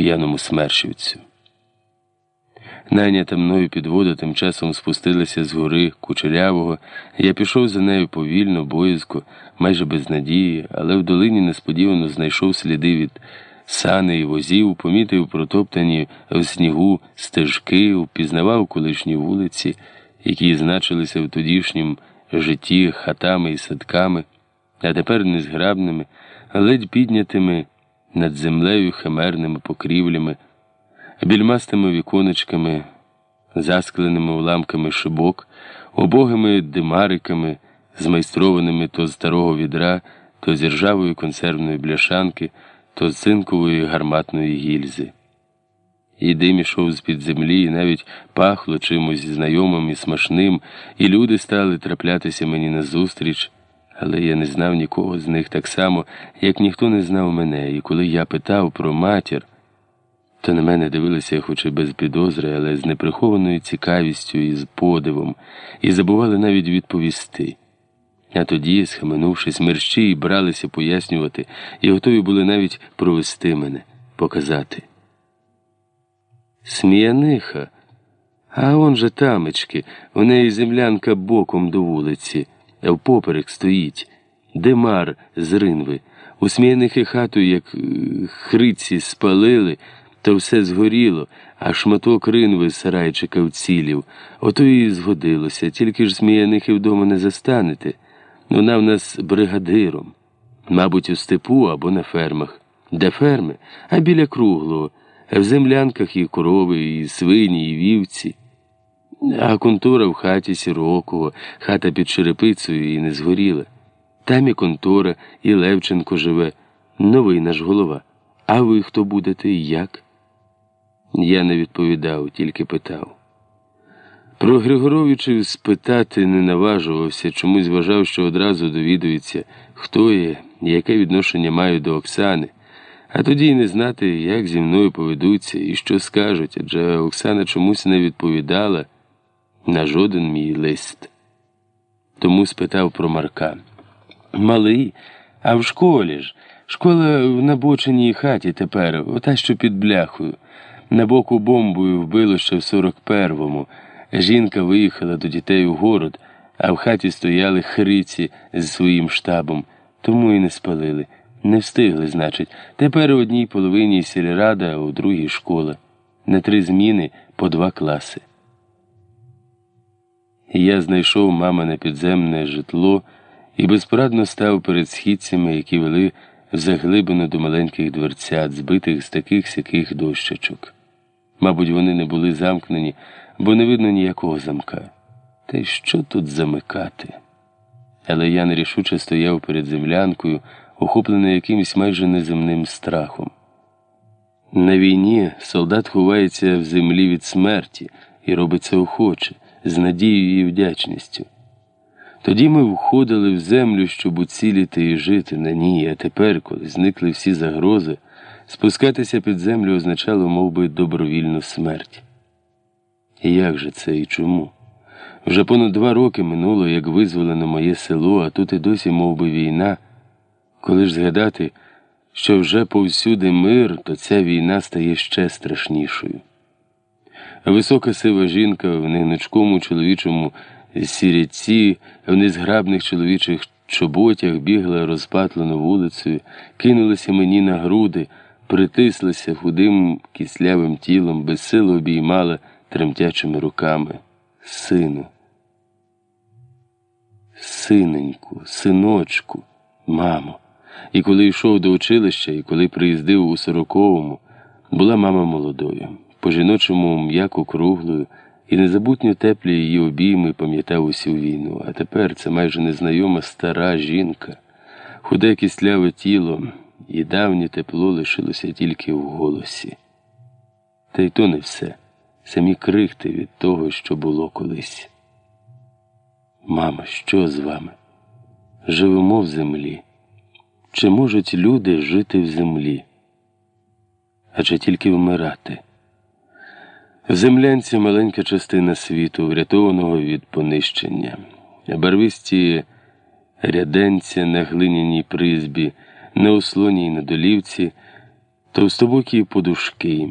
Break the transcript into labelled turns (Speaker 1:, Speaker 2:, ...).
Speaker 1: п'яному смершівцю. Найнята мною підвода тим часом спустилася з гори кучерявого. Я пішов за нею повільно, боязко, майже без надії, але в долині несподівано знайшов сліди від сани і возів, помітив протоптані в снігу стежки, впізнавав колишні вулиці, які значилися в тодішнім житті хатами і садками, а тепер незграбними, ледь піднятими над землею химерними покрівлями більмастими віконечками, заскленими уламками шибок, убогими димариками, змайстрованими то з старого відра, то з ржавої консервної бляшанки, то з цинкової гарматної гільзи. І дим ішов з-під землі, і навіть пахло чимось знайомим і смачним, і люди стали траплятися мені назустріч, але я не знав нікого з них так само, як ніхто не знав мене, і коли я питав про матір. То на мене дивилися, хоч і без підозри, але з неприхованою цікавістю і з подивом, і забували навіть відповісти. А тоді, схаменувшись, мерщі і бралися пояснювати, і готові були навіть провести мене, показати. Сміяниха, а он же тамечки, у неї землянка боком до вулиці, впоперек стоїть, демар з ринви. У сміянихи хату, як е, хриці спалили то все згоріло, а шматок ринви з сарайчика вцілів. Ото і згодилося, тільки ж зміянихи вдома не застанете. Вона в нас бригадиром. Мабуть, у степу або на фермах. Де ферми? А біля круглого, в землянках і корови, і свині, і вівці. А контора в хаті сірокого, хата під черепицею і не згоріла. Там і контора, і Левченко живе, новий наш голова. А ви хто будете і як? Я не відповідав, тільки питав. Про Григоровичів спитати не наважувався, чомусь вважав, що одразу довідується, хто є, яке відношення маю до Оксани, а тоді й не знати, як зі мною поведуться і що скажуть, адже Оксана чомусь не відповідала на жоден мій лист. Тому спитав про Марка. Малий, а в школі ж? Школа в набоченій хаті тепер, ота що під бляхою. На боку бомбою вбило ще в 41-му. Жінка виїхала до дітей у город, а в хаті стояли хриці з своїм штабом, тому і не спалили. Не встигли, значить. Тепер у одній половині сільрада, а у другій школа. На три зміни по два класи. Я знайшов мамине підземне житло і безпорадно став перед східцями, які вели заглибину до маленьких дверцят, збитих з таких сяких дощечок. Мабуть, вони не були замкнені, бо не видно ніякого замка. Та й що тут замикати? Але я нерішуче стояв перед землянкою, охоплений якимось майже неземним страхом. На війні солдат ховається в землі від смерті і робить це охоче, з надією і вдячністю. Тоді ми входили в землю, щоб уціліти і жити на ній, а тепер, коли зникли всі загрози. Спускатися під землю означало мов би, добровільну смерть. І як же це і чому? Вже понад два роки минуло, як визволено моє село, а тут і досі мов би, війна. Коли ж згадати, що вже повсюди мир, то ця війна стає ще страшнішою. Висока сива жінка в негнучкому чоловічому сіряці, в незграбних чоловічих чоботях бігла розпатлено вулицею, кинулася мені на груди притислася худим кислявим тілом, безсило обіймала тремтячими руками. Сину, синеньку, синочку, мамо. І коли йшов до училища, і коли приїздив у сороковому, була мама молодою, по жіночому м'яко круглою, і незабутньо теплі її обійми пам'ятав усю війну. А тепер це майже незнайома стара жінка, худе кисляве тіло і давнє тепло лишилося тільки в голосі. Та й то не все, самі крихти від того, що було колись. Мама, що з вами? Живемо в землі. Чи можуть люди жити в землі? А чи тільки вмирати? Землянці маленька частина світу, врятованого від понищення, барвисті ряденця на глиняній призбі на ослоні на долівці, товстобокі подушки.